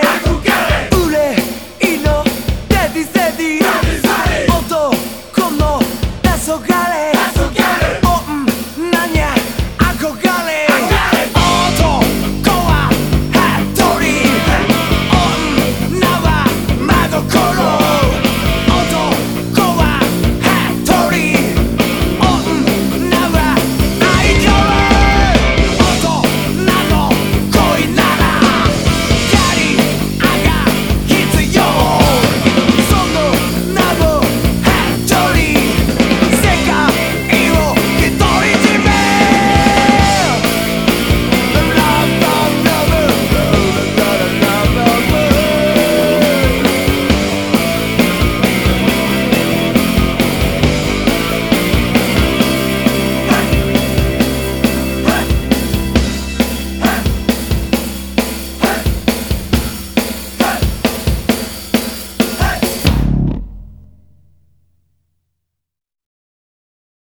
jeito que